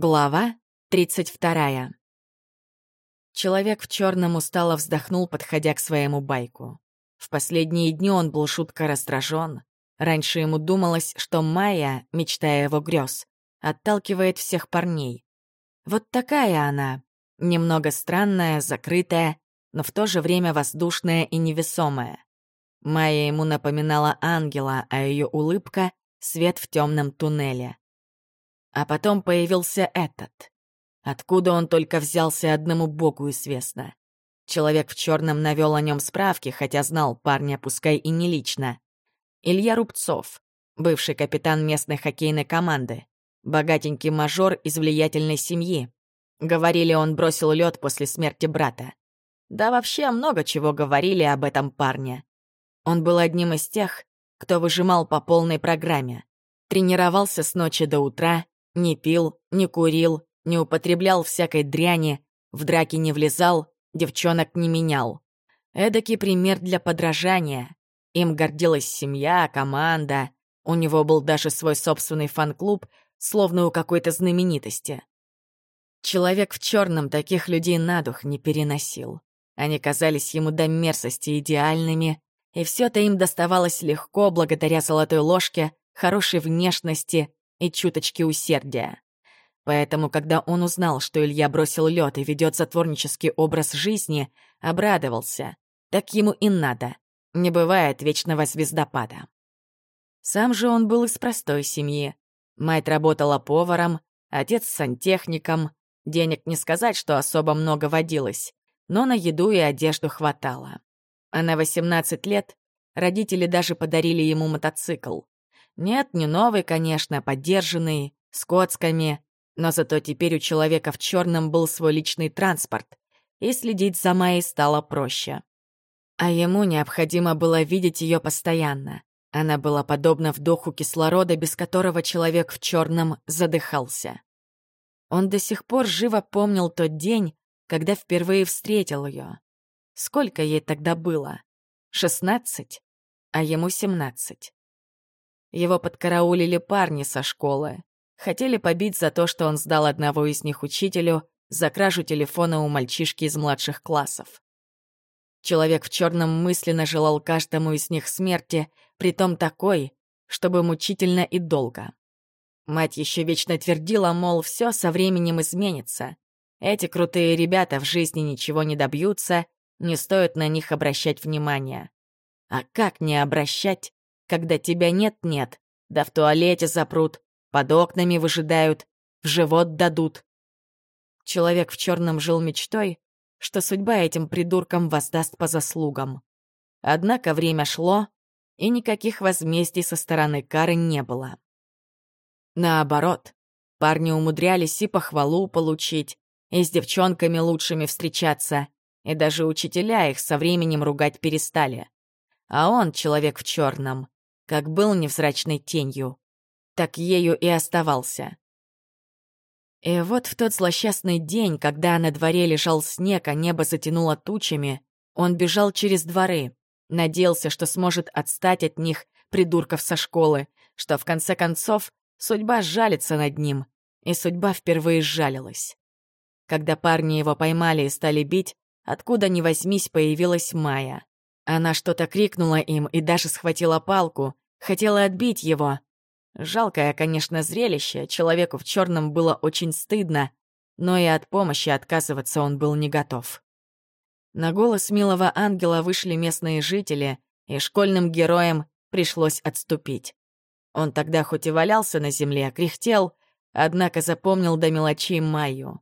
Глава 32. Человек в черном устало вздохнул, подходя к своему байку. В последние дни он был шутко раздражен. Раньше ему думалось, что Майя, мечтая его грез, отталкивает всех парней. Вот такая она, немного странная, закрытая, но в то же время воздушная и невесомая. Майя ему напоминала ангела, а ее улыбка — свет в темном туннеле. А потом появился этот. Откуда он только взялся, одному богу известно. Человек в черном навел о нем справки, хотя знал парня, пускай и не лично. Илья Рубцов, бывший капитан местной хоккейной команды, богатенький мажор из влиятельной семьи. Говорили, он бросил лед после смерти брата. Да вообще много чего говорили об этом парне. Он был одним из тех, кто выжимал по полной программе. Тренировался с ночи до утра, не пил, не курил, не употреблял всякой дряни, в драки не влезал, девчонок не менял. Эдакий пример для подражания. Им гордилась семья, команда. У него был даже свой собственный фан-клуб, словно у какой-то знаменитости. Человек в черном таких людей на дух не переносил. Они казались ему до мерзости идеальными, и все это им доставалось легко благодаря золотой ложке, хорошей внешности и чуточки усердия. Поэтому, когда он узнал, что Илья бросил лед и ведет затворнический образ жизни, обрадовался. Так ему и надо. Не бывает вечного звездопада. Сам же он был из простой семьи. Мать работала поваром, отец — сантехником. Денег не сказать, что особо много водилось, но на еду и одежду хватало. А на 18 лет родители даже подарили ему мотоцикл. Нет, не новый, конечно, поддержанный, с коцками, но зато теперь у человека в черном был свой личный транспорт, и следить за Майей стало проще. А ему необходимо было видеть ее постоянно. Она была подобна вдоху кислорода, без которого человек в черном задыхался. Он до сих пор живо помнил тот день, когда впервые встретил ее. Сколько ей тогда было? Шестнадцать? А ему семнадцать. Его подкараулили парни со школы. Хотели побить за то, что он сдал одного из них учителю за кражу телефона у мальчишки из младших классов. Человек в черном мысленно желал каждому из них смерти, притом такой, чтобы мучительно и долго. Мать еще вечно твердила, мол, все со временем изменится. Эти крутые ребята в жизни ничего не добьются, не стоит на них обращать внимания. А как не обращать, когда тебя нет-нет, да в туалете запрут, под окнами выжидают, в живот дадут. Человек в черном жил мечтой, что судьба этим придуркам воздаст по заслугам. Однако время шло, и никаких возмездий со стороны Кары не было. Наоборот, парни умудрялись и похвалу получить, и с девчонками лучшими встречаться, и даже учителя их со временем ругать перестали. А он, человек в черном, как был невзрачной тенью, так ею и оставался. И вот в тот злосчастный день, когда на дворе лежал снег, а небо затянуло тучами, он бежал через дворы, надеялся, что сможет отстать от них, придурков со школы, что в конце концов судьба сжалится над ним, и судьба впервые сжалилась. Когда парни его поймали и стали бить, откуда ни возьмись появилась Майя. Она что-то крикнула им и даже схватила палку, хотела отбить его. Жалкое, конечно, зрелище, человеку в черном было очень стыдно, но и от помощи отказываться он был не готов. На голос милого ангела вышли местные жители, и школьным героям пришлось отступить. Он тогда хоть и валялся на земле, кряхтел, однако запомнил до мелочей Майю.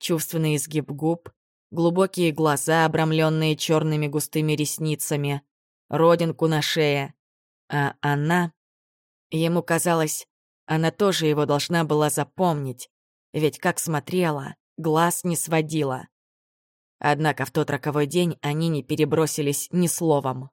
Чувственный изгиб губ, глубокие глаза, обрамленные черными густыми ресницами, родинку на шее. А она... Ему казалось, она тоже его должна была запомнить, ведь как смотрела, глаз не сводила. Однако в тот роковой день они не перебросились ни словом.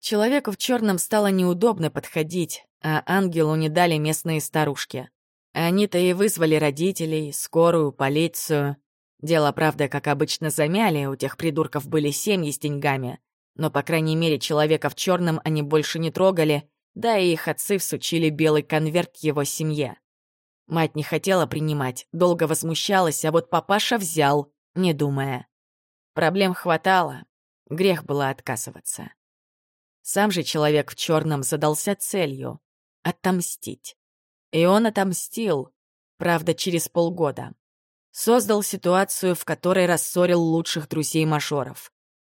Человеку в черном стало неудобно подходить, а ангелу не дали местные старушки. Они-то и вызвали родителей, скорую, полицию. Дело, правда, как обычно, замяли, у тех придурков были семьи с деньгами. Но, по крайней мере, человека в черном они больше не трогали, да и их отцы всучили белый конверт его семье. Мать не хотела принимать, долго возмущалась, а вот папаша взял, не думая. Проблем хватало, грех было отказываться. Сам же человек в черном задался целью — отомстить. И он отомстил, правда, через полгода. Создал ситуацию, в которой рассорил лучших друзей мажоров.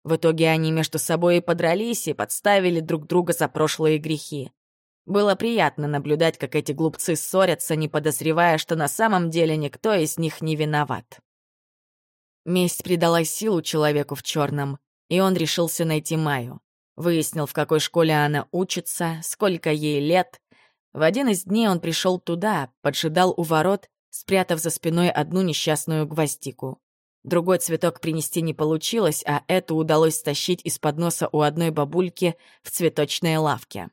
В итоге они между собой и подрались, и подставили друг друга за прошлые грехи. Было приятно наблюдать, как эти глупцы ссорятся, не подозревая, что на самом деле никто из них не виноват. Месть придала силу человеку в черном, и он решился найти Маю. Выяснил, в какой школе она учится, сколько ей лет. В один из дней он пришел туда, поджидал у ворот, спрятав за спиной одну несчастную гвоздику. Другой цветок принести не получилось, а эту удалось стащить из-под носа у одной бабульки в цветочной лавке.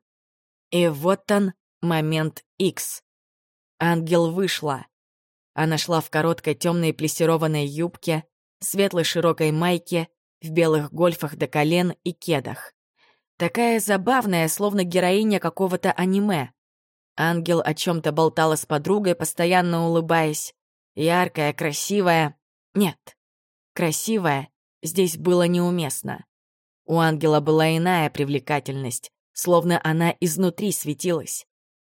И вот он, момент X. Ангел вышла. Она шла в короткой темной плессированной юбке, светлой широкой майке, в белых гольфах до колен и кедах. Такая забавная, словно героиня какого-то аниме. Ангел о чем то болтала с подругой, постоянно улыбаясь. Яркая, красивая. Нет, красивая здесь было неуместно. У ангела была иная привлекательность, словно она изнутри светилась.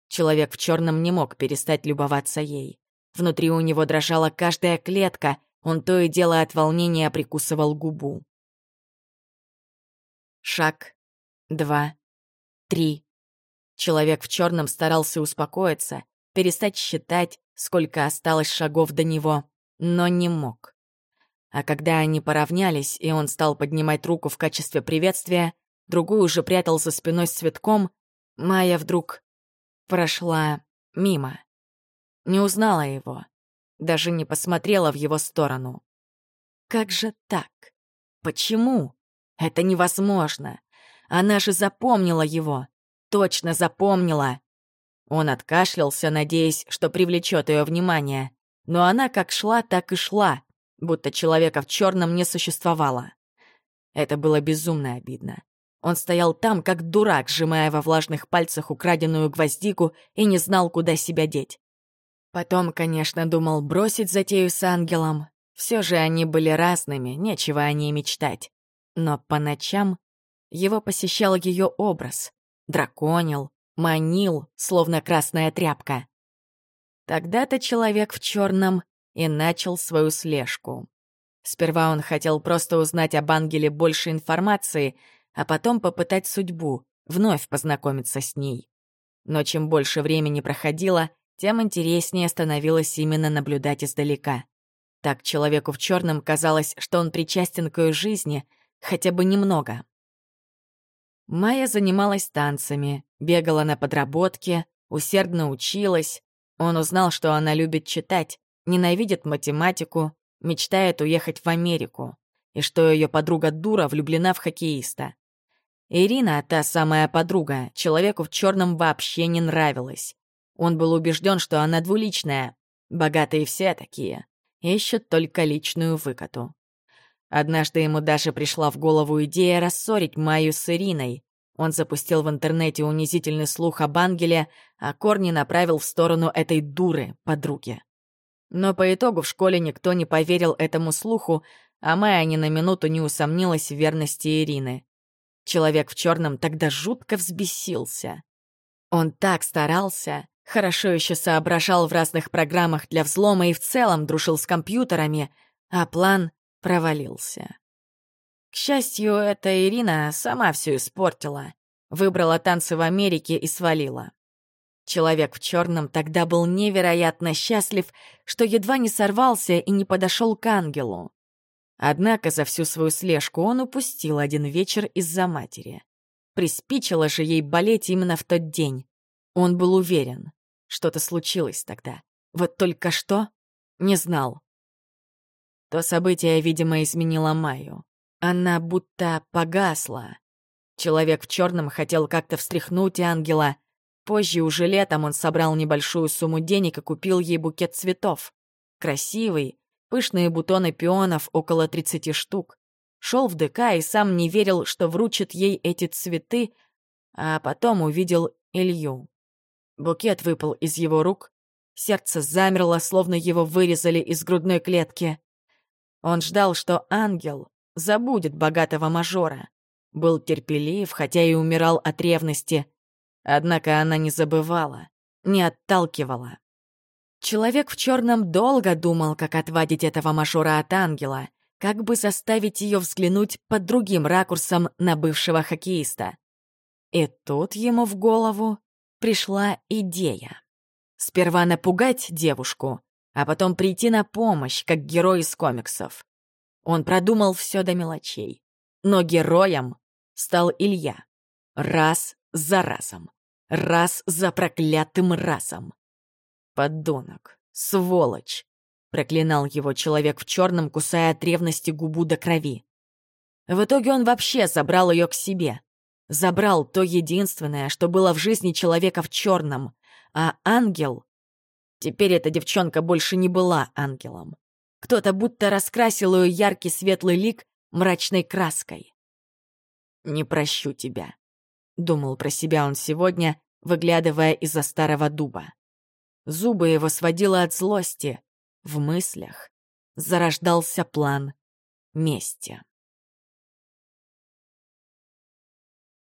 Человек в черном не мог перестать любоваться ей. Внутри у него дрожала каждая клетка, он то и дело от волнения прикусывал губу. Шаг, два, три. Человек в черном старался успокоиться, перестать считать, сколько осталось шагов до него, но не мог. А когда они поравнялись, и он стал поднимать руку в качестве приветствия, другую уже прятал за спиной с цветком, Майя вдруг прошла мимо. Не узнала его, даже не посмотрела в его сторону. Как же так? Почему? Это невозможно. Она же запомнила его. Точно запомнила. Он откашлялся, надеясь, что привлечет ее внимание. Но она как шла, так и шла, будто человека в черном не существовало. Это было безумно обидно. Он стоял там, как дурак, сжимая во влажных пальцах украденную гвоздику и не знал, куда себя деть. Потом, конечно, думал бросить затею с ангелом. Все же они были разными, нечего о ней мечтать. Но по ночам его посещал ее образ. Драконил, манил, словно красная тряпка. Тогда-то человек в черном и начал свою слежку. Сперва он хотел просто узнать об ангеле больше информации — а потом попытать судьбу, вновь познакомиться с ней. Но чем больше времени проходило, тем интереснее становилось именно наблюдать издалека. Так человеку в черном казалось, что он причастен к ее жизни хотя бы немного. Майя занималась танцами, бегала на подработке, усердно училась. Он узнал, что она любит читать, ненавидит математику, мечтает уехать в Америку, и что ее подруга дура влюблена в хоккеиста. Ирина, та самая подруга, человеку в черном вообще не нравилась. Он был убежден, что она двуличная. Богатые все такие. Ищут только личную выкату. Однажды ему даже пришла в голову идея рассорить Майю с Ириной. Он запустил в интернете унизительный слух об ангеле, а корни направил в сторону этой дуры, подруги. Но по итогу в школе никто не поверил этому слуху, а Майя ни на минуту не усомнилась в верности Ирины. Человек в черном тогда жутко взбесился. Он так старался, хорошо еще соображал в разных программах для взлома и в целом дружил с компьютерами, а план провалился. К счастью, эта Ирина сама все испортила. Выбрала танцы в Америке и свалила. Человек в черном тогда был невероятно счастлив, что едва не сорвался и не подошел к ангелу. Однако за всю свою слежку он упустил один вечер из-за матери. Приспичило же ей болеть именно в тот день. Он был уверен, что-то случилось тогда. Вот только что не знал. То событие, видимо, изменило Майю. Она будто погасла. Человек в черном хотел как-то встряхнуть ангела. Позже, уже летом, он собрал небольшую сумму денег и купил ей букет цветов. Красивый, Пышные бутоны пионов, около 30 штук. Шел в ДК и сам не верил, что вручит ей эти цветы, а потом увидел Илью. Букет выпал из его рук, Сердце замерло, словно его вырезали из грудной клетки. Он ждал, что ангел забудет богатого мажора. Был терпелив, хотя и умирал от ревности. Однако она не забывала, не отталкивала. Человек в черном долго думал, как отвадить этого мажора от ангела, как бы заставить ее взглянуть под другим ракурсом на бывшего хоккеиста. И тут ему в голову пришла идея. Сперва напугать девушку, а потом прийти на помощь, как герой из комиксов. Он продумал все до мелочей. Но героем стал Илья. Раз за разом. Раз за проклятым разом. Подонок, сволочь. Проклинал его человек в черном, кусая от ревности губу до крови. В итоге он вообще забрал ее к себе. Забрал то единственное, что было в жизни человека в черном. А ангел Теперь эта девчонка больше не была ангелом. Кто-то будто раскрасил ее яркий светлый лик мрачной краской. «Не прощу тебя», — думал про себя он сегодня, выглядывая из-за старого дуба. Зубы его сводило от злости. В мыслях зарождался план мести.